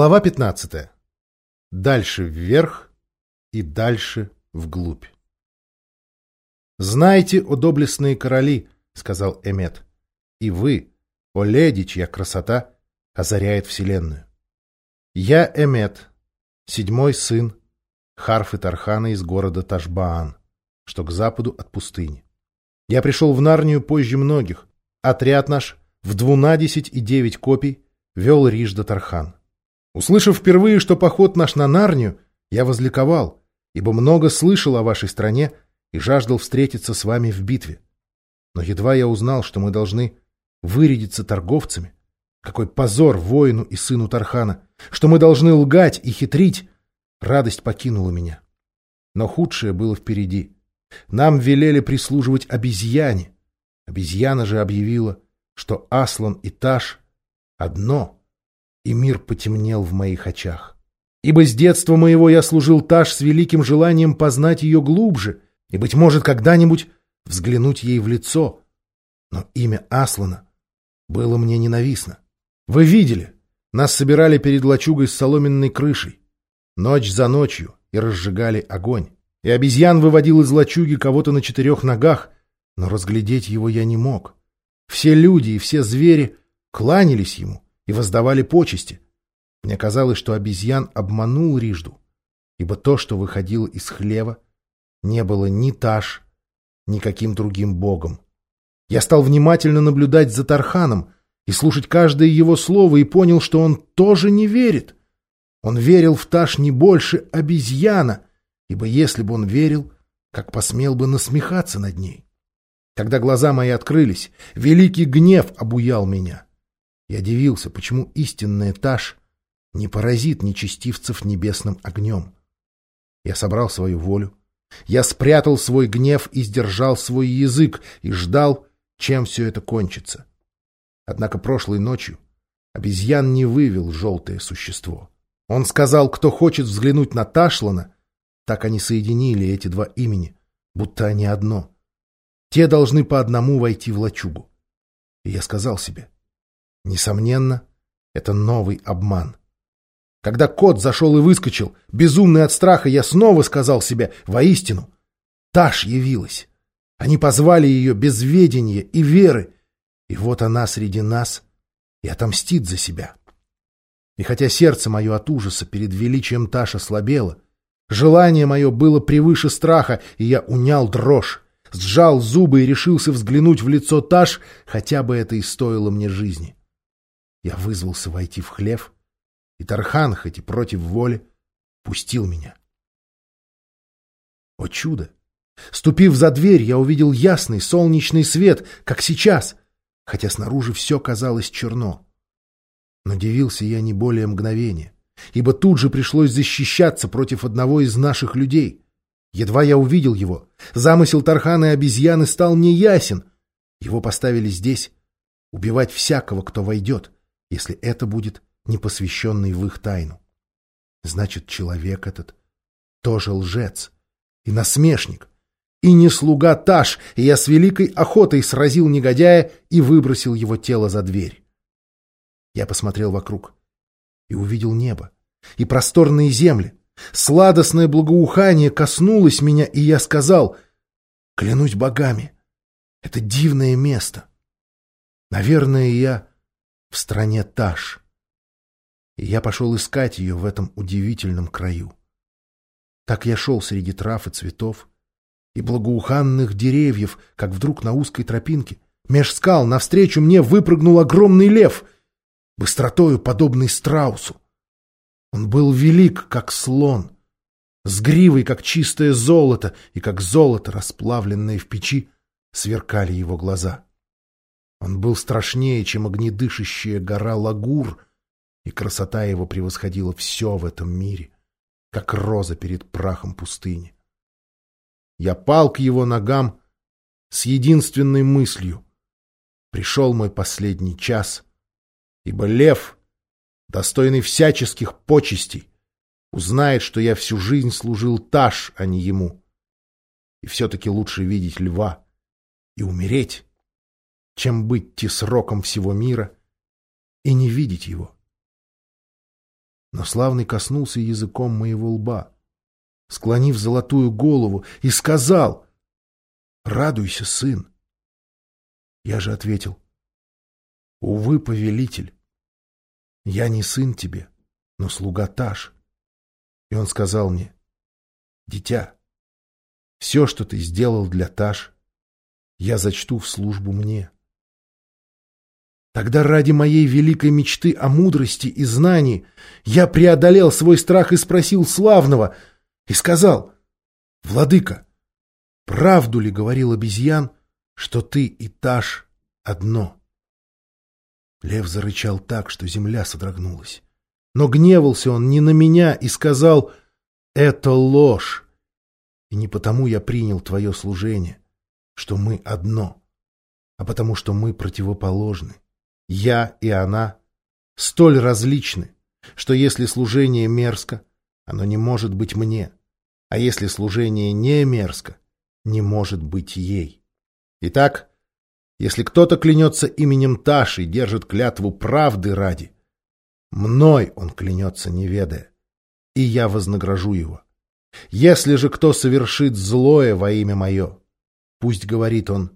Глава 15. Дальше вверх и дальше вглубь. «Знайте, о доблестные короли», — сказал Эмет, — «и вы, о леди, чья красота озаряет вселенную. Я Эмет, седьмой сын Харфы Тархана из города Ташбаан, что к западу от пустыни. Я пришел в Нарнию позже многих. Отряд наш в двунадесять и девять копий вел Рижда Тархан. Услышав впервые, что поход наш на Нарнию, я возликовал, ибо много слышал о вашей стране и жаждал встретиться с вами в битве. Но едва я узнал, что мы должны вырядиться торговцами, какой позор воину и сыну Тархана, что мы должны лгать и хитрить, радость покинула меня. Но худшее было впереди. Нам велели прислуживать обезьяне. Обезьяна же объявила, что Аслан и Таш одно — и мир потемнел в моих очах. Ибо с детства моего я служил Таш с великим желанием познать ее глубже и, быть может, когда-нибудь взглянуть ей в лицо. Но имя Аслана было мне ненавистно. Вы видели, нас собирали перед лачугой с соломенной крышей, ночь за ночью, и разжигали огонь. И обезьян выводил из лачуги кого-то на четырех ногах, но разглядеть его я не мог. Все люди и все звери кланялись ему — и воздавали почести. Мне казалось, что обезьян обманул Рижду, ибо то, что выходило из хлева, не было ни Таш, ни каким другим богом. Я стал внимательно наблюдать за Тарханом и слушать каждое его слово и понял, что он тоже не верит. Он верил в Таш не больше обезьяна, ибо если бы он верил, как посмел бы насмехаться над ней. Когда глаза мои открылись, великий гнев обуял меня — я дивился, почему истинный этаж не поразит нечестивцев небесным огнем. Я собрал свою волю, я спрятал свой гнев и сдержал свой язык и ждал, чем все это кончится. Однако прошлой ночью обезьян не вывел желтое существо. Он сказал, кто хочет взглянуть на Ташлана, так они соединили эти два имени, будто они одно. Те должны по одному войти в лачугу. И я сказал себе, Несомненно, это новый обман. Когда кот зашел и выскочил, безумный от страха, я снова сказал себе «воистину». Таш явилась. Они позвали ее без ведения и веры, и вот она среди нас и отомстит за себя. И хотя сердце мое от ужаса перед величием Таша слабело, желание мое было превыше страха, и я унял дрожь, сжал зубы и решился взглянуть в лицо Таш, хотя бы это и стоило мне жизни. Я вызвался войти в хлев, и Тархан, хоть и против воли, пустил меня. О чудо! Ступив за дверь, я увидел ясный солнечный свет, как сейчас, хотя снаружи все казалось черно. Но я не более мгновения, ибо тут же пришлось защищаться против одного из наших людей. Едва я увидел его, замысел Тархана и обезьяны стал мне ясен. Его поставили здесь убивать всякого, кто войдет, если это будет непосвященный в их тайну. Значит, человек этот тоже лжец и насмешник, и не слуга Таш, и я с великой охотой сразил негодяя и выбросил его тело за дверь. Я посмотрел вокруг и увидел небо, и просторные земли. Сладостное благоухание коснулось меня, и я сказал, клянусь богами, это дивное место. Наверное, я в стране Таш. И я пошел искать ее в этом удивительном краю. Так я шел среди трав и цветов, и благоуханных деревьев, как вдруг на узкой тропинке, меж скал, навстречу мне выпрыгнул огромный лев, быстротою подобный страусу. Он был велик, как слон, с гривой, как чистое золото, и как золото, расплавленное в печи, сверкали его глаза. Он был страшнее, чем огнедышащая гора Лагур, и красота его превосходила все в этом мире, как роза перед прахом пустыни. Я пал к его ногам с единственной мыслью. Пришел мой последний час, ибо лев, достойный всяческих почестей, узнает, что я всю жизнь служил Таш, а не ему. И все-таки лучше видеть льва и умереть, чем быть тесроком всего мира и не видеть его. Но славный коснулся языком моего лба, склонив золотую голову, и сказал «Радуйся, сын!» Я же ответил «Увы, повелитель, я не сын тебе, но слуга Таш». И он сказал мне «Дитя, все, что ты сделал для Таш, я зачту в службу мне». Тогда ради моей великой мечты о мудрости и знании я преодолел свой страх и спросил славного, и сказал, «Владыка, правду ли говорил обезьян, что ты и Таш одно?» Лев зарычал так, что земля содрогнулась. Но гневался он не на меня и сказал, «Это ложь, и не потому я принял твое служение, что мы одно, а потому что мы противоположны я и она столь различны, что если служение мерзко, оно не может быть мне, а если служение не мерзко, не может быть ей. Итак, если кто-то клянется именем Таши и держит клятву правды ради, мной он клянется, не ведая, и я вознагражу его. Если же кто совершит злое во имя мое, пусть говорит он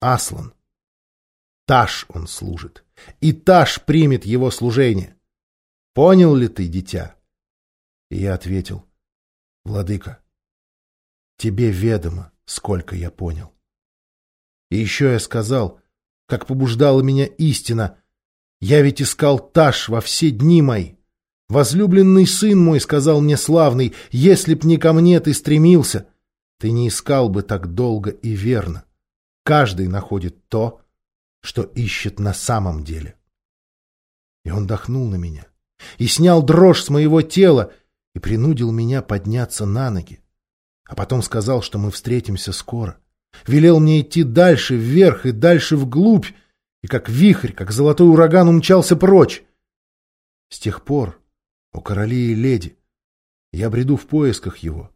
Аслан, Таш он служит, и Таш примет его служение. Понял ли ты, дитя? И я ответил, Владыка, тебе ведомо, сколько я понял. И еще я сказал, как побуждала меня истина, я ведь искал Таш во все дни мои. Возлюбленный сын мой, сказал мне славный, если б не ко мне ты стремился, ты не искал бы так долго и верно. Каждый находит то, что ищет на самом деле. И он дохнул на меня, и снял дрожь с моего тела, и принудил меня подняться на ноги. А потом сказал, что мы встретимся скоро. Велел мне идти дальше, вверх и дальше вглубь, и как вихрь, как золотой ураган умчался прочь. С тех пор, у короли и леди, я бреду в поисках его,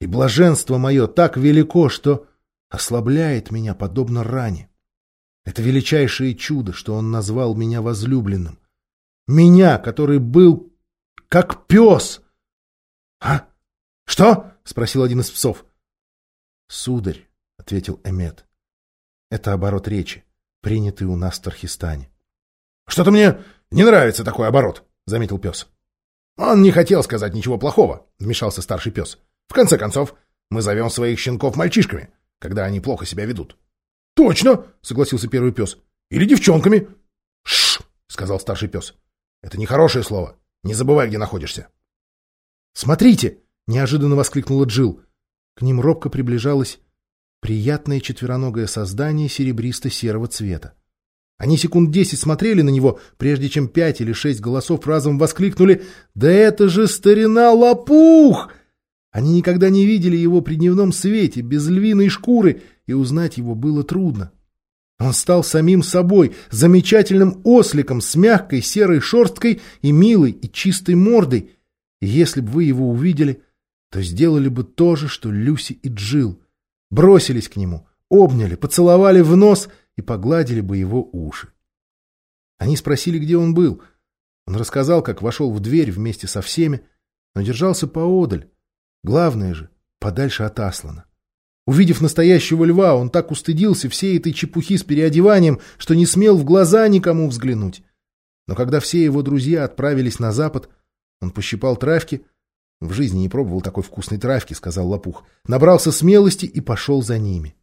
и блаженство мое так велико, что ослабляет меня подобно ране. Это величайшее чудо, что он назвал меня возлюбленным. Меня, который был как пес. — А? Что? — спросил один из псов. — Сударь, — ответил Эмет, — это оборот речи, принятый у нас в Тархистане. — Что-то мне не нравится такой оборот, — заметил пес. — Он не хотел сказать ничего плохого, — вмешался старший пес. — В конце концов, мы зовем своих щенков мальчишками, когда они плохо себя ведут. — «Точно!» — согласился первый пес. «Или девчонками!» «Шш!» — сказал старший пес. «Это нехорошее слово. Не забывай, где находишься». «Смотрите!» — неожиданно воскликнула Джил. К ним робко приближалось приятное четвероногое создание серебристо-серого цвета. Они секунд десять смотрели на него, прежде чем пять или шесть голосов разом воскликнули «Да это же старина Лопух!» Они никогда не видели его при дневном свете, без львиной шкуры, и узнать его было трудно. Он стал самим собой, замечательным осликом с мягкой серой шерсткой и милой и чистой мордой. И если бы вы его увидели, то сделали бы то же, что Люси и Джил. Бросились к нему, обняли, поцеловали в нос и погладили бы его уши. Они спросили, где он был. Он рассказал, как вошел в дверь вместе со всеми, но держался поодаль. Главное же, подальше от Аслана. Увидев настоящего льва, он так устыдился всей этой чепухи с переодеванием, что не смел в глаза никому взглянуть. Но когда все его друзья отправились на запад, он пощипал травки. В жизни не пробовал такой вкусной травки, сказал Лопух. Набрался смелости и пошел за ними.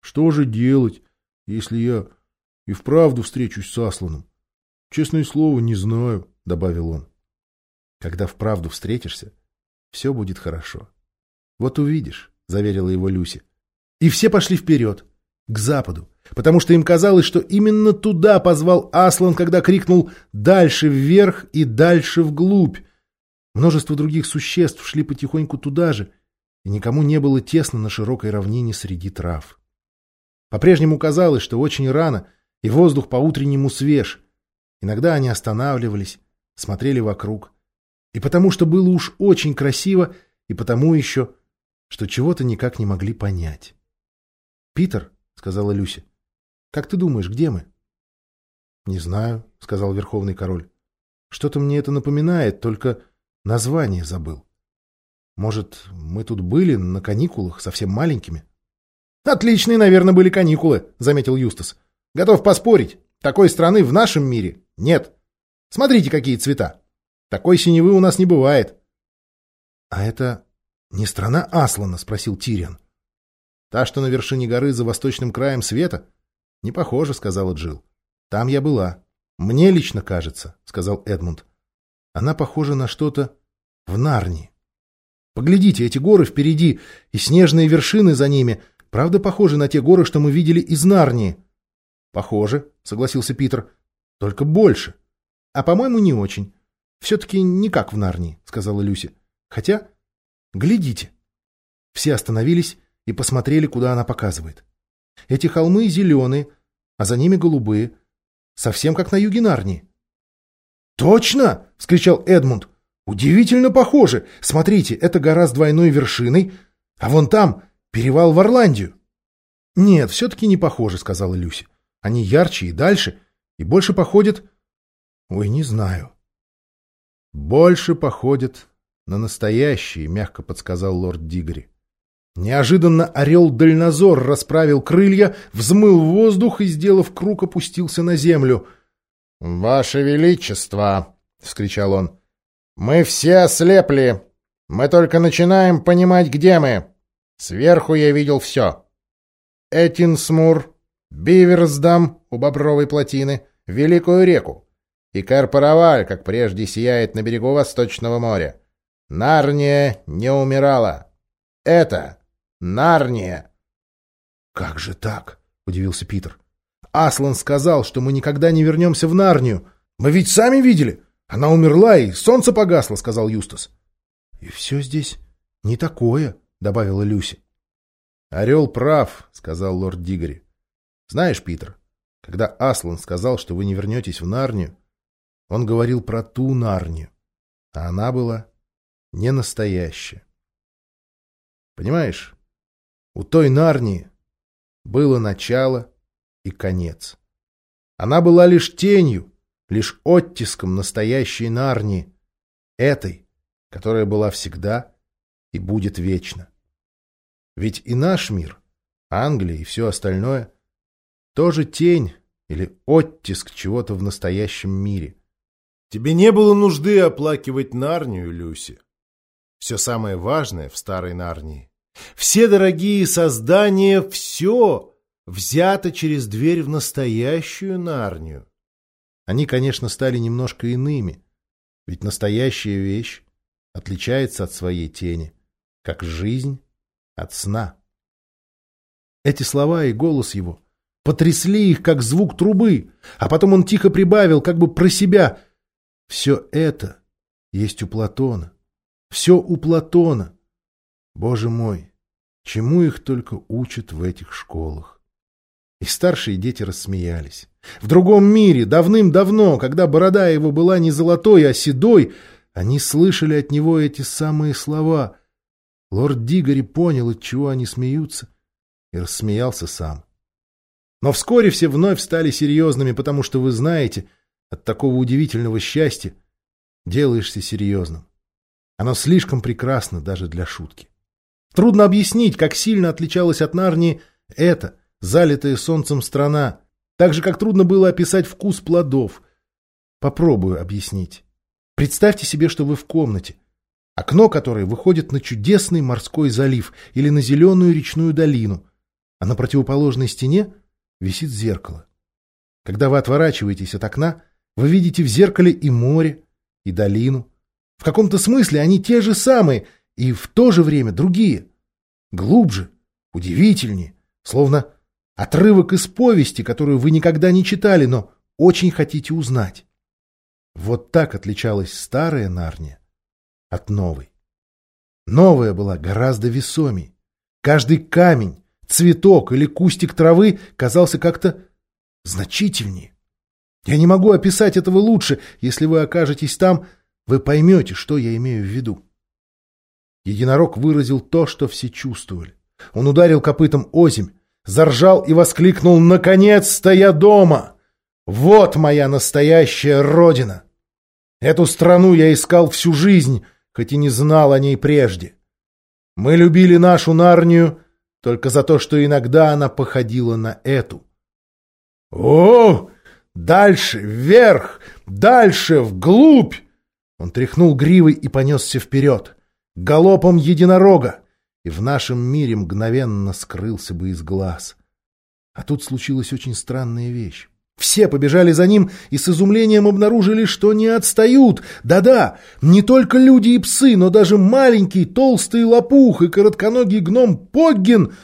Что же делать, если я и вправду встречусь с Асланом? Честное слово, не знаю, добавил он. Когда вправду встретишься, все будет хорошо. Вот увидишь заверила его Люси. И все пошли вперед, к западу, потому что им казалось, что именно туда позвал Аслан, когда крикнул «дальше вверх и дальше вглубь». Множество других существ шли потихоньку туда же, и никому не было тесно на широкой равнине среди трав. По-прежнему казалось, что очень рано, и воздух по-утреннему свеж. Иногда они останавливались, смотрели вокруг. И потому что было уж очень красиво, и потому еще что чего-то никак не могли понять. «Питер», — сказала Люся, — «как ты думаешь, где мы?» «Не знаю», — сказал Верховный Король. Что-то мне это напоминает, только название забыл. Может, мы тут были на каникулах, совсем маленькими? — Отличные, наверное, были каникулы, — заметил Юстас. — Готов поспорить. Такой страны в нашем мире нет. Смотрите, какие цвета. Такой синевы у нас не бывает. — А это не страна Аслана? — спросил Тириан. — Та, что на вершине горы за восточным краем света? — Не похоже, — сказала Джилл. — Там я была. — Мне лично кажется, — сказал Эдмунд. — Она похожа на что-то в Нарнии. Поглядите, эти горы впереди и снежные вершины за ними, правда, похожи на те горы, что мы видели из Нарнии? — Похоже, — согласился Питер. — Только больше. — А, по-моему, не очень. Все-таки не как в Нарнии, — сказала Люси. — Хотя, глядите. Все остановились и посмотрели, куда она показывает. Эти холмы зеленые, а за ними голубые. Совсем как на юге Нарнии. — Точно! — вскричал Эдмунд. Удивительно похоже. Смотрите, это гора с двойной вершиной, а вон там перевал в Орландию. Нет, все-таки не похоже, сказала Люси. Они ярче и дальше, и больше походят... Ой, не знаю. Больше походят на настоящие, мягко подсказал лорд Дигори. Неожиданно орел-дальнозор расправил крылья, взмыл в воздух и, сделав круг, опустился на землю. — Ваше Величество! — вскричал он. Мы все ослепли. Мы только начинаем понимать, где мы. Сверху я видел все. Этинсмур, Биверсдам у Бобровой плотины, Великую реку. И Карпараваль, как прежде, сияет на берегу Восточного моря. Нарния не умирала. Это Нарния. — Как же так? — удивился Питер. — Аслан сказал, что мы никогда не вернемся в Нарнию. Мы ведь сами видели. Она умерла, и солнце погасло, — сказал Юстас. — И все здесь не такое, — добавила Люси. — Орел прав, — сказал лорд Дигори. — Знаешь, Питер, когда Аслан сказал, что вы не вернетесь в Нарнию, он говорил про ту Нарнию, а она была не настоящая. Понимаешь, у той Нарнии было начало и конец. Она была лишь тенью, лишь оттиском настоящей Нарнии, этой, которая была всегда и будет вечно. Ведь и наш мир, Англия и все остальное, тоже тень или оттиск чего-то в настоящем мире. Тебе не было нужды оплакивать Нарнию, Люси. Все самое важное в старой Нарнии. Все дорогие создания, все взято через дверь в настоящую Нарнию. Они, конечно, стали немножко иными, ведь настоящая вещь отличается от своей тени, как жизнь от сна. Эти слова и голос его потрясли их, как звук трубы, а потом он тихо прибавил, как бы про себя. Все это есть у Платона. Все у Платона. Боже мой, чему их только учат в этих школах. И старшие дети рассмеялись. В другом мире, давным-давно, когда борода его была не золотой, а седой, они слышали от него эти самые слова. Лорд Дигори понял, от чего они смеются, и рассмеялся сам. Но вскоре все вновь стали серьезными, потому что, вы знаете, от такого удивительного счастья делаешься серьезным. Оно слишком прекрасно даже для шутки. Трудно объяснить, как сильно отличалось от Нарнии это — залитая солнцем страна, так же, как трудно было описать вкус плодов. Попробую объяснить. Представьте себе, что вы в комнате, окно которой выходит на чудесный морской залив или на зеленую речную долину, а на противоположной стене висит зеркало. Когда вы отворачиваетесь от окна, вы видите в зеркале и море, и долину. В каком-то смысле они те же самые и в то же время другие. Глубже, удивительнее, словно Отрывок из повести, которую вы никогда не читали, но очень хотите узнать. Вот так отличалась старая Нарния от новой. Новая была гораздо весомей. Каждый камень, цветок или кустик травы казался как-то значительнее. Я не могу описать этого лучше. Если вы окажетесь там, вы поймете, что я имею в виду. Единорог выразил то, что все чувствовали. Он ударил копытом озимь, заржал и воскликнул «Наконец-то я дома! Вот моя настоящая родина!» Эту страну я искал всю жизнь, хоть и не знал о ней прежде. Мы любили нашу Нарнию только за то, что иногда она походила на эту. О, дальше, вверх, дальше, вглубь! Он тряхнул гривой и понесся вперед, галопом единорога, и в нашем мире мгновенно скрылся бы из глаз. А тут случилась очень странная вещь. Все побежали за ним и с изумлением обнаружили, что не отстают. Да-да, не только люди и псы, но даже маленький толстый лопух и коротконогий гном Поггин.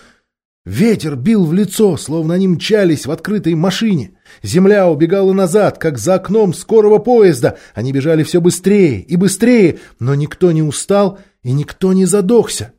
Ветер бил в лицо, словно они мчались в открытой машине. Земля убегала назад, как за окном скорого поезда. Они бежали все быстрее и быстрее, но никто не устал и никто не задохся.